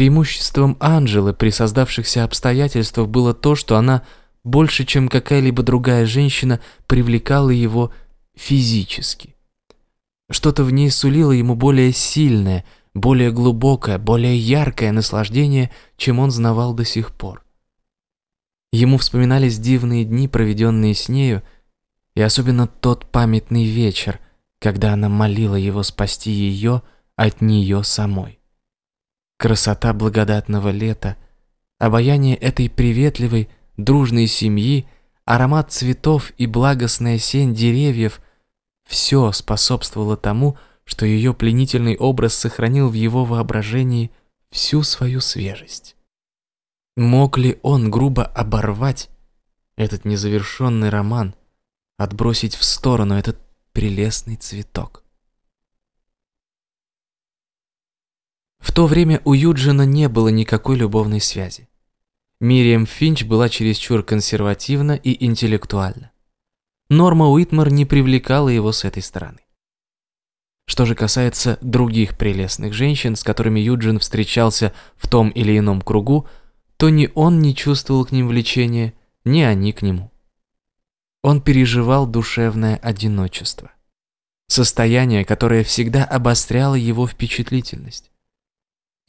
Преимуществом Анжелы при создавшихся обстоятельствах было то, что она больше, чем какая-либо другая женщина, привлекала его физически. Что-то в ней сулило ему более сильное, более глубокое, более яркое наслаждение, чем он знавал до сих пор. Ему вспоминались дивные дни, проведенные с нею, и особенно тот памятный вечер, когда она молила его спасти ее от нее самой. Красота благодатного лета, обаяние этой приветливой, дружной семьи, аромат цветов и благостная сень деревьев – все способствовало тому, что ее пленительный образ сохранил в его воображении всю свою свежесть. Мог ли он грубо оборвать этот незавершенный роман, отбросить в сторону этот прелестный цветок? То время у Юджина не было никакой любовной связи. Мириам Финч была чересчур консервативна и интеллектуальна. Норма Уитмар не привлекала его с этой стороны. Что же касается других прелестных женщин, с которыми Юджин встречался в том или ином кругу, то ни он не чувствовал к ним влечения, ни они к нему. Он переживал душевное одиночество. Состояние, которое всегда обостряло его впечатлительность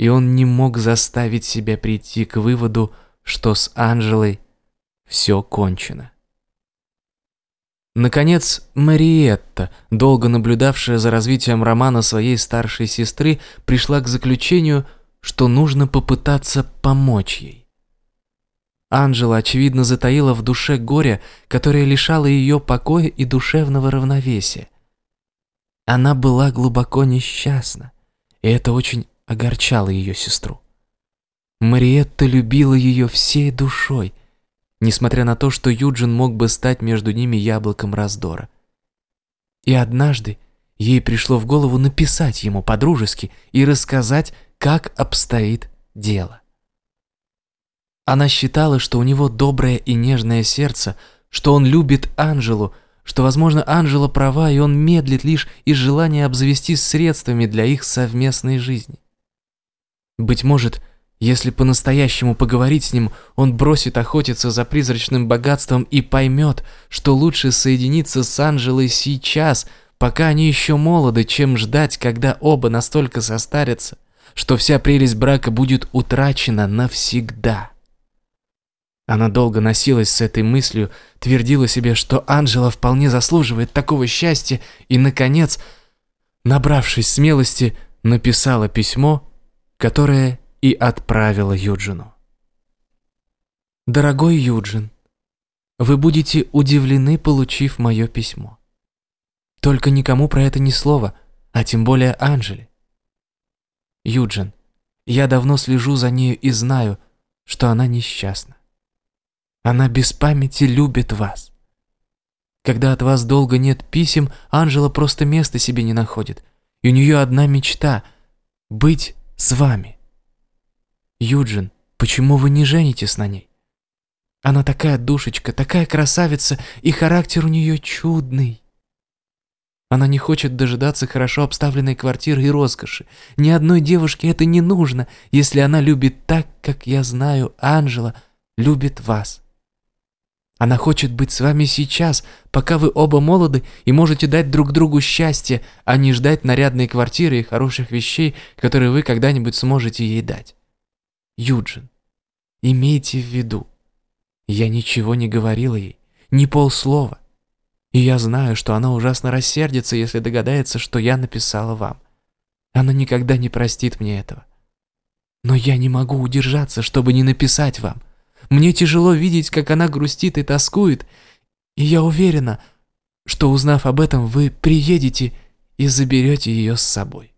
и он не мог заставить себя прийти к выводу, что с Анжелой все кончено. Наконец, Мариетта, долго наблюдавшая за развитием романа своей старшей сестры, пришла к заключению, что нужно попытаться помочь ей. Анжела, очевидно, затаила в душе горе, которое лишало ее покоя и душевного равновесия. Она была глубоко несчастна, и это очень огорчало ее сестру. Мариетта любила ее всей душой, несмотря на то, что Юджин мог бы стать между ними яблоком раздора. И однажды ей пришло в голову написать ему по-дружески и рассказать, как обстоит дело. Она считала, что у него доброе и нежное сердце, что он любит Анжелу, что, возможно, Анжела права, и он медлит лишь из желания обзавестись средствами для их совместной жизни. Быть может, если по-настоящему поговорить с ним, он бросит охотиться за призрачным богатством и поймет, что лучше соединиться с Анжелой сейчас, пока они еще молоды, чем ждать, когда оба настолько состарятся, что вся прелесть брака будет утрачена навсегда. Она долго носилась с этой мыслью, твердила себе, что Анжела вполне заслуживает такого счастья и, наконец, набравшись смелости, написала письмо, которое и отправила Юджину. «Дорогой Юджин, вы будете удивлены, получив мое письмо. Только никому про это ни слова, а тем более Анжеле. Юджин, я давно слежу за нею и знаю, что она несчастна. Она без памяти любит вас. Когда от вас долго нет писем, Анжела просто места себе не находит, и у нее одна мечта — быть с вами. Юджин, почему вы не женитесь на ней? Она такая душечка, такая красавица, и характер у нее чудный. Она не хочет дожидаться хорошо обставленной квартиры и роскоши. Ни одной девушке это не нужно, если она любит так, как я знаю, Анжела любит вас. Она хочет быть с вами сейчас, пока вы оба молоды и можете дать друг другу счастье, а не ждать нарядной квартиры и хороших вещей, которые вы когда-нибудь сможете ей дать. Юджин, имейте в виду, я ничего не говорила ей, ни полслова. И я знаю, что она ужасно рассердится, если догадается, что я написала вам. Она никогда не простит мне этого. Но я не могу удержаться, чтобы не написать вам. Мне тяжело видеть, как она грустит и тоскует, и я уверена, что, узнав об этом, вы приедете и заберете ее с собой.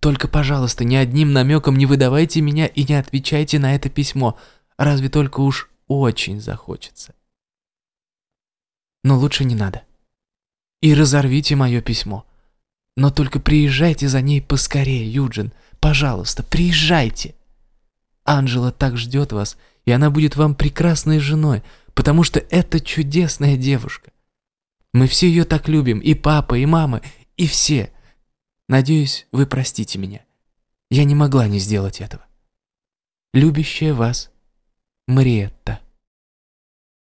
Только, пожалуйста, ни одним намеком не выдавайте меня и не отвечайте на это письмо, разве только уж очень захочется. Но лучше не надо. И разорвите мое письмо. Но только приезжайте за ней поскорее, Юджин. Пожалуйста, приезжайте. Анжела так ждет вас, и она будет вам прекрасной женой, потому что это чудесная девушка. Мы все ее так любим, и папа, и мама, и все. Надеюсь, вы простите меня. Я не могла не сделать этого. любящая вас Мариет.